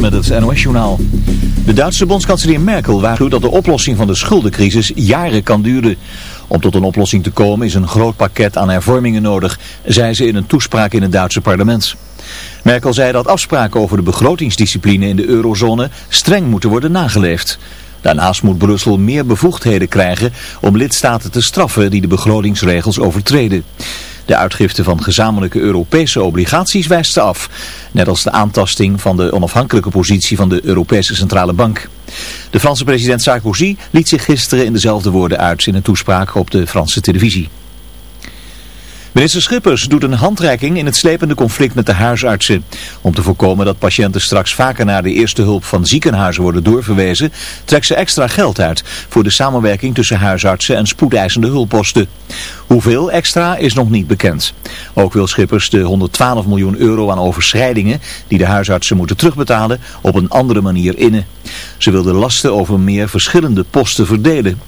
Met het NOS-journaal. De Duitse bondskanselier Merkel waarschuwt dat de oplossing van de schuldencrisis jaren kan duren. Om tot een oplossing te komen is een groot pakket aan hervormingen nodig, zei ze in een toespraak in het Duitse parlement. Merkel zei dat afspraken over de begrotingsdiscipline in de eurozone streng moeten worden nageleefd. Daarnaast moet Brussel meer bevoegdheden krijgen om lidstaten te straffen die de begrotingsregels overtreden. De uitgifte van gezamenlijke Europese obligaties wijst af. Net als de aantasting van de onafhankelijke positie van de Europese Centrale Bank. De Franse president Sarkozy liet zich gisteren in dezelfde woorden uit in een toespraak op de Franse televisie. Minister Schippers doet een handreiking in het slepende conflict met de huisartsen. Om te voorkomen dat patiënten straks vaker naar de eerste hulp van ziekenhuizen worden doorverwezen, trekt ze extra geld uit voor de samenwerking tussen huisartsen en spoedeisende hulpposten. Hoeveel extra is nog niet bekend. Ook wil Schippers de 112 miljoen euro aan overschrijdingen die de huisartsen moeten terugbetalen op een andere manier innen. Ze wil de lasten over meer verschillende posten verdelen.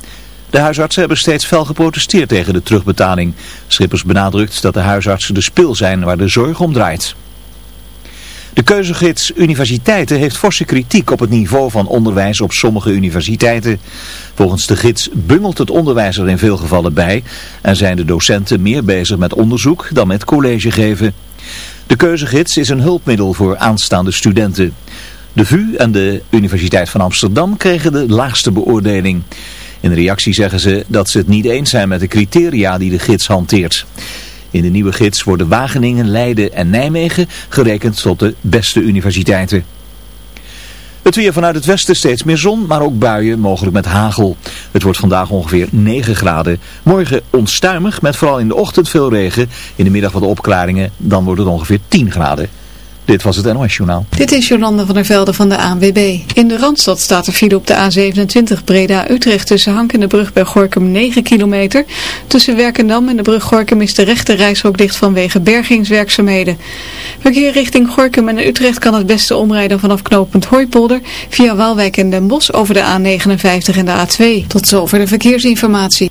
De huisartsen hebben steeds fel geprotesteerd tegen de terugbetaling. Schippers benadrukt dat de huisartsen de spil zijn waar de zorg om draait. De keuzegids Universiteiten heeft forse kritiek op het niveau van onderwijs op sommige universiteiten. Volgens de gids bungelt het onderwijs er in veel gevallen bij en zijn de docenten meer bezig met onderzoek dan met college geven. De keuzegids is een hulpmiddel voor aanstaande studenten. De VU en de Universiteit van Amsterdam kregen de laagste beoordeling. In reactie zeggen ze dat ze het niet eens zijn met de criteria die de gids hanteert. In de nieuwe gids worden Wageningen, Leiden en Nijmegen gerekend tot de beste universiteiten. Het weer vanuit het westen steeds meer zon, maar ook buien, mogelijk met hagel. Het wordt vandaag ongeveer 9 graden. Morgen onstuimig, met vooral in de ochtend veel regen. In de middag wat opklaringen, dan wordt het ongeveer 10 graden. Dit was het NOS Journaal. Dit is Jolanda van der Velde van de ANWB. In de Randstad staat er file op de A27 Breda-Utrecht tussen Hank en de brug bij Gorkum 9 kilometer. Tussen Werkendam en de brug Gorkum is de rechte reishok dicht vanwege bergingswerkzaamheden. Verkeer richting Gorkum en Utrecht kan het beste omrijden vanaf knooppunt Hooipolder via Waalwijk en Den Bosch over de A59 en de A2. Tot zover de verkeersinformatie.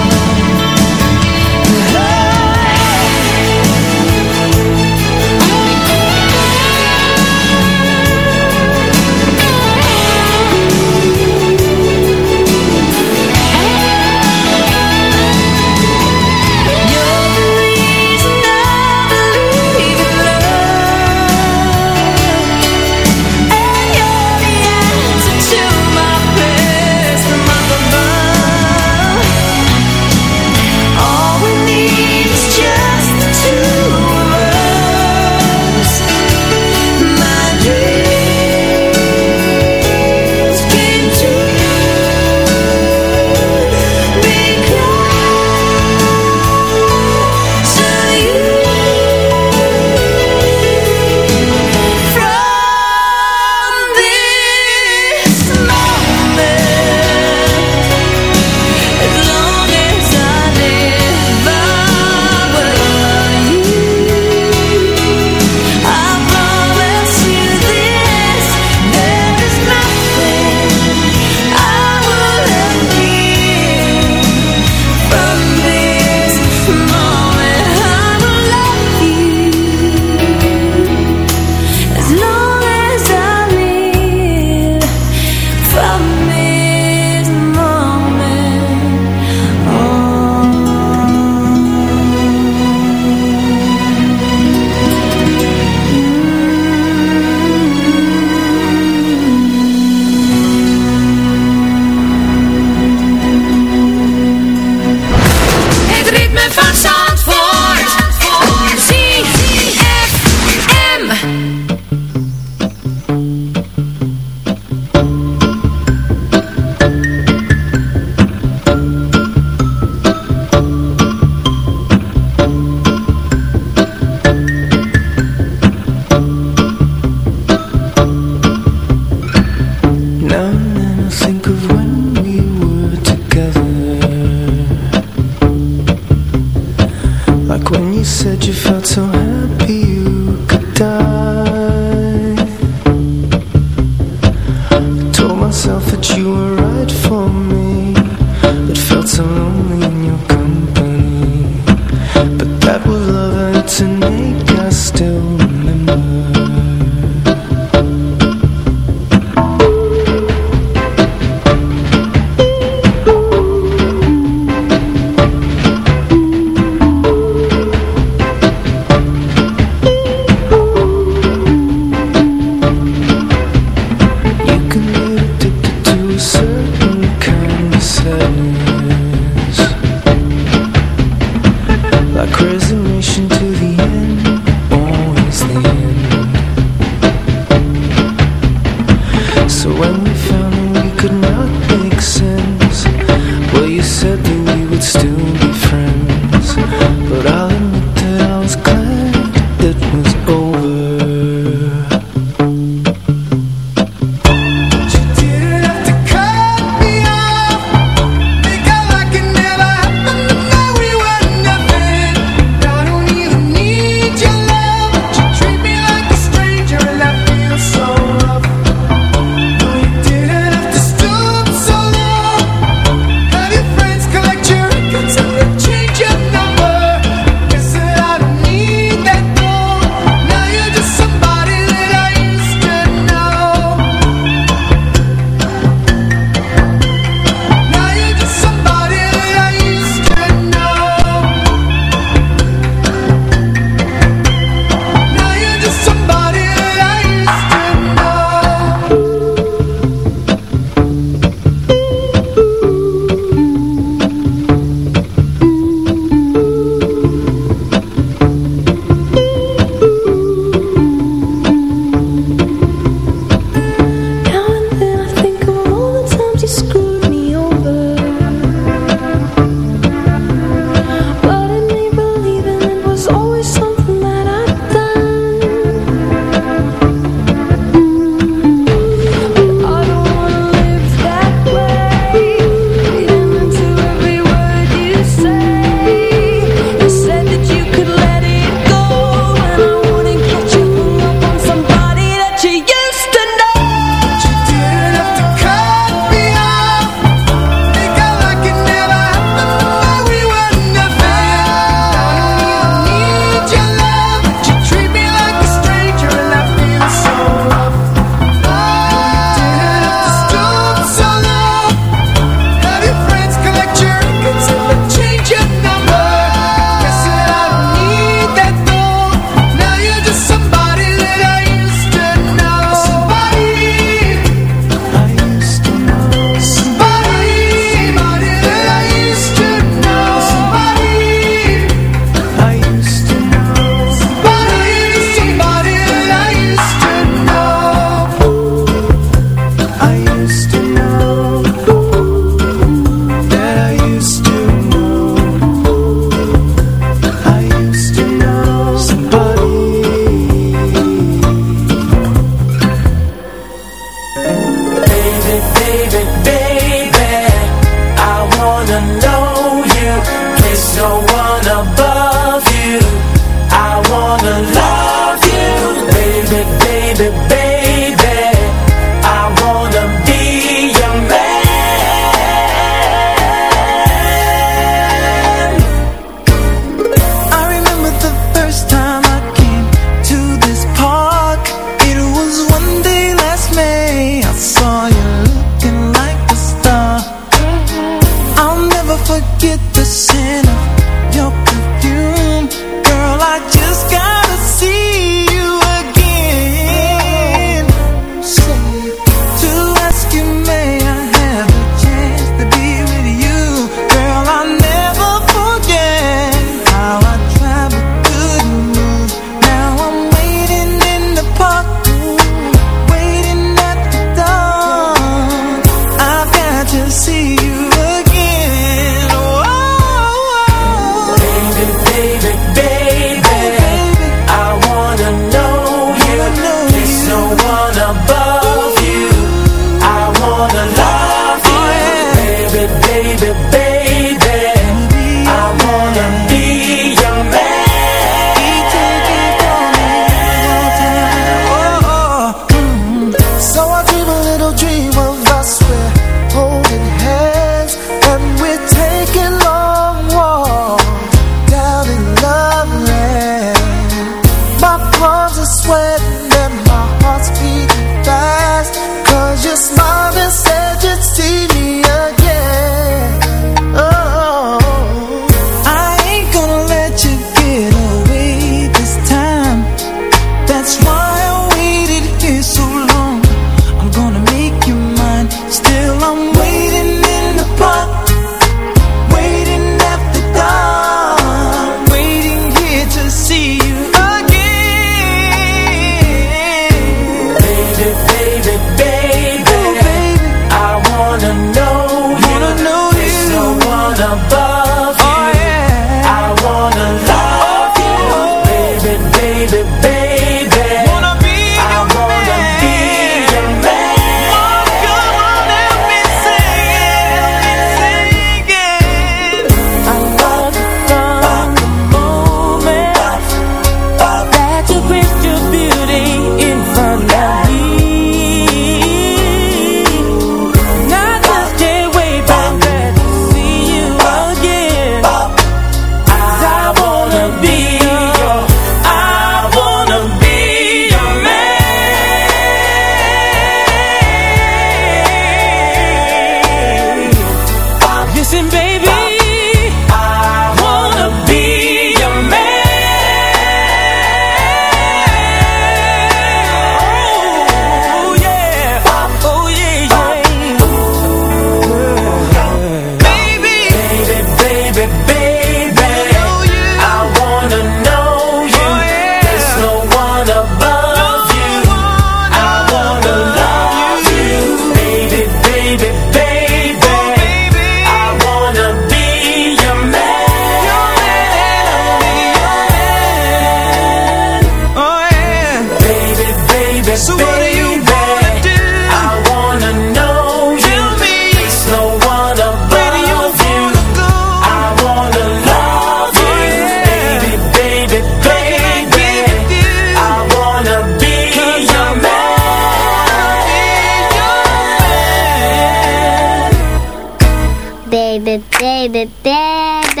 baby, baby, baby.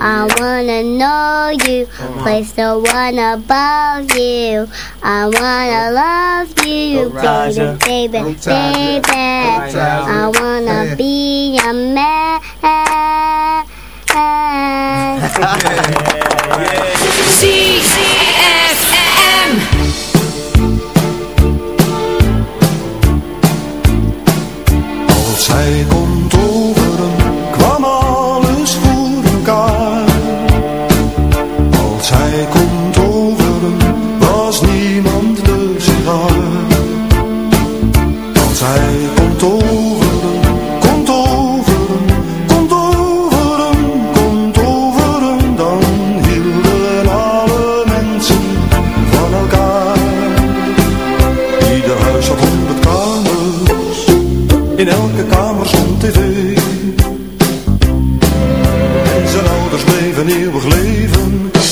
I wanna know you, place the one above you. I wanna love you, baby, baby, baby. I wanna be your man. C C F M. Zij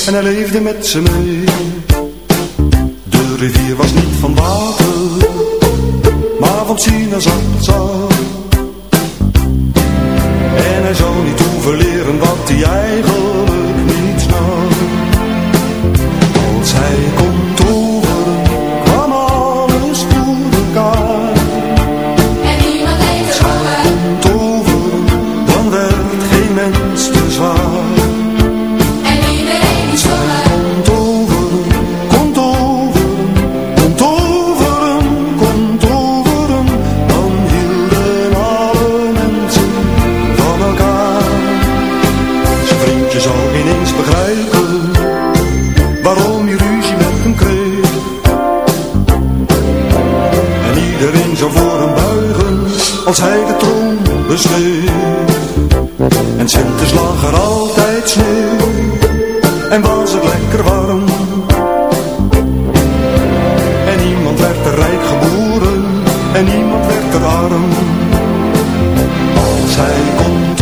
en hij leefde met ze mee. De rivier was niet van water, maar van sinaasappelsap. En hij zou niet hoeven leren wat hij eigenlijk als hij de troon besneeuwt. En winters lag er altijd sneeuw en was het lekker warm. En niemand werd er rijk geboren en niemand werd er arm. Als hij komt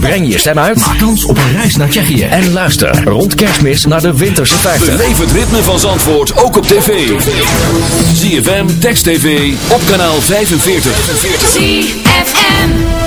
Breng je stem uit. Maak kans op een reis naar Tsjechië. En luister rond kerstmis naar de Winterse 50. Beleef het ritme van Zandvoort ook op tv. ZFM, Text TV, op kanaal 45. ZFM.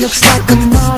looks like a model.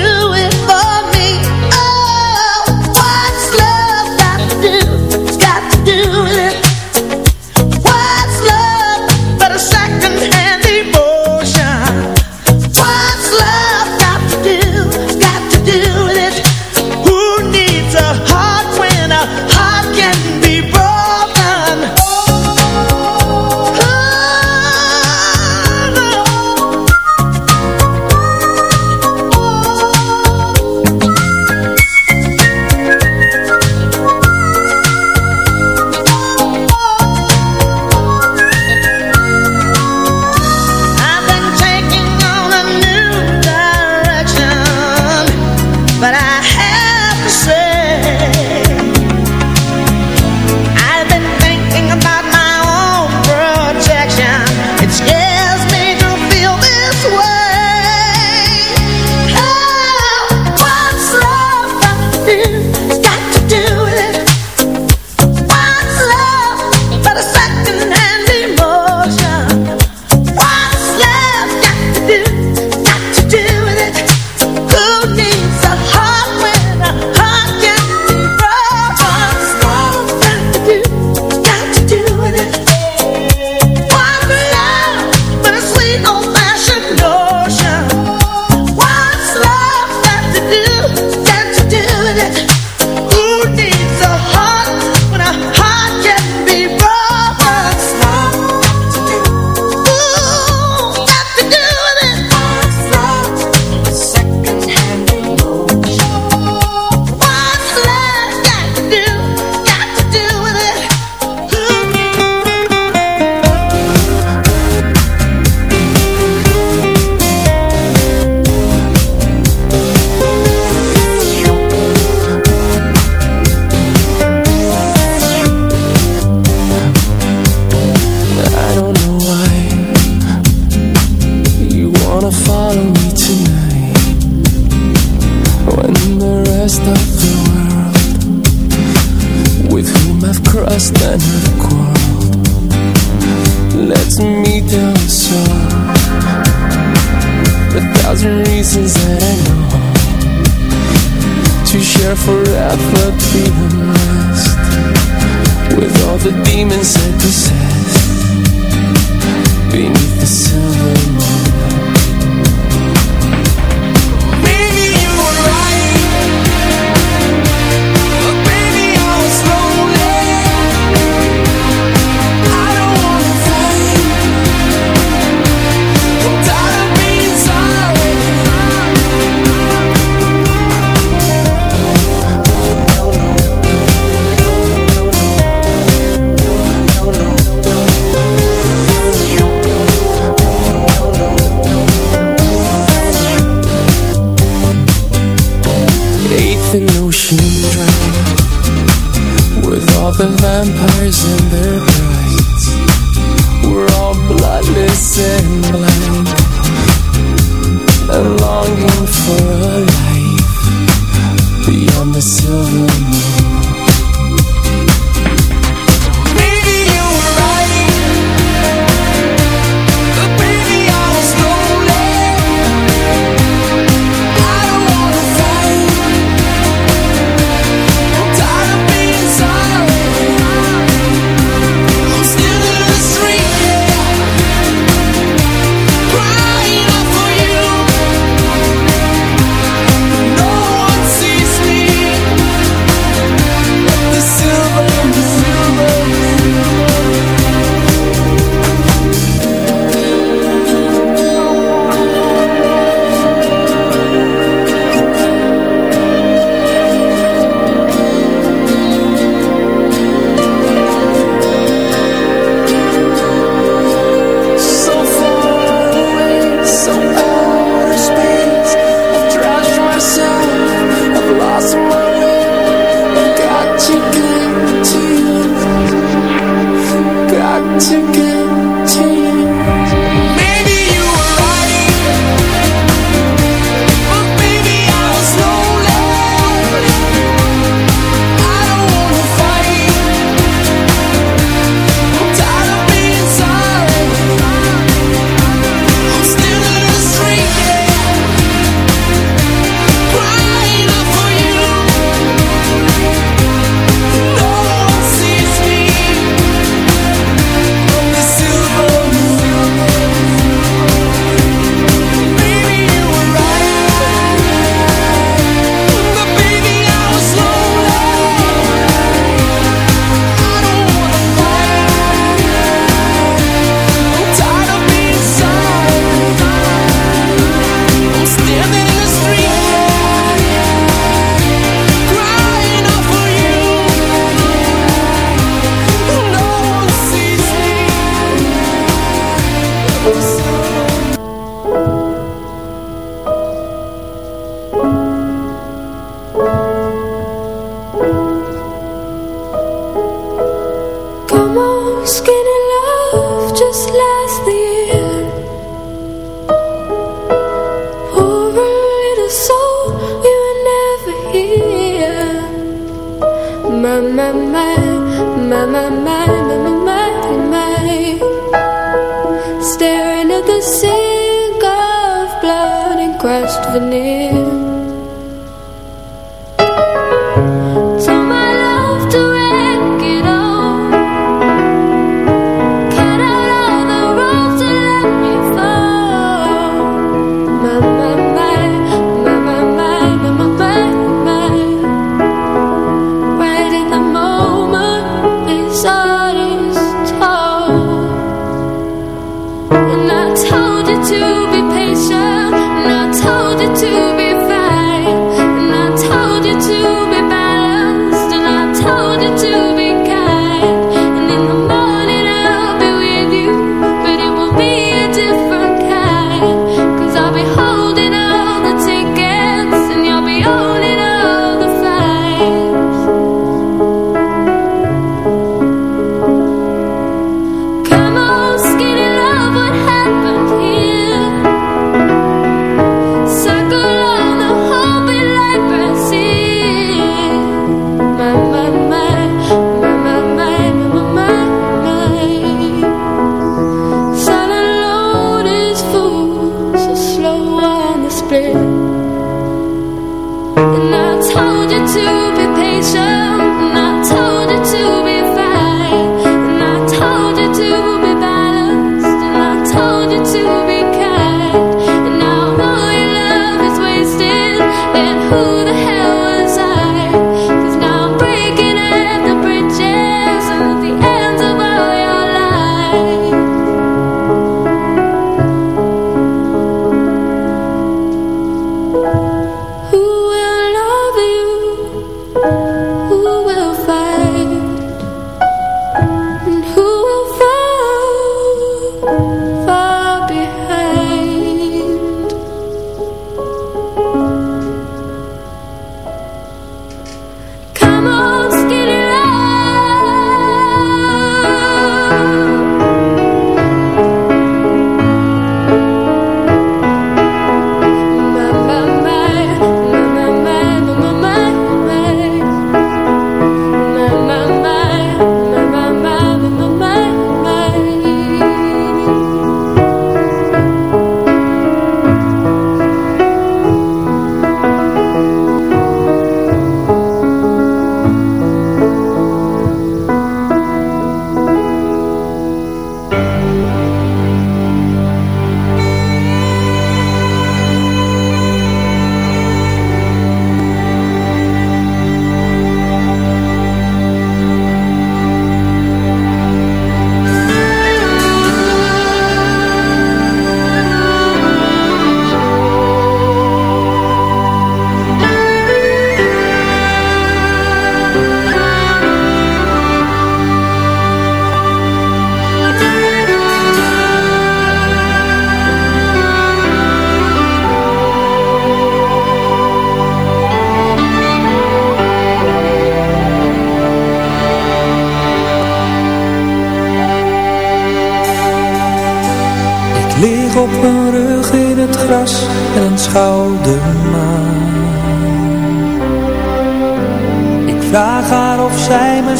vampire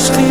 geschrieben.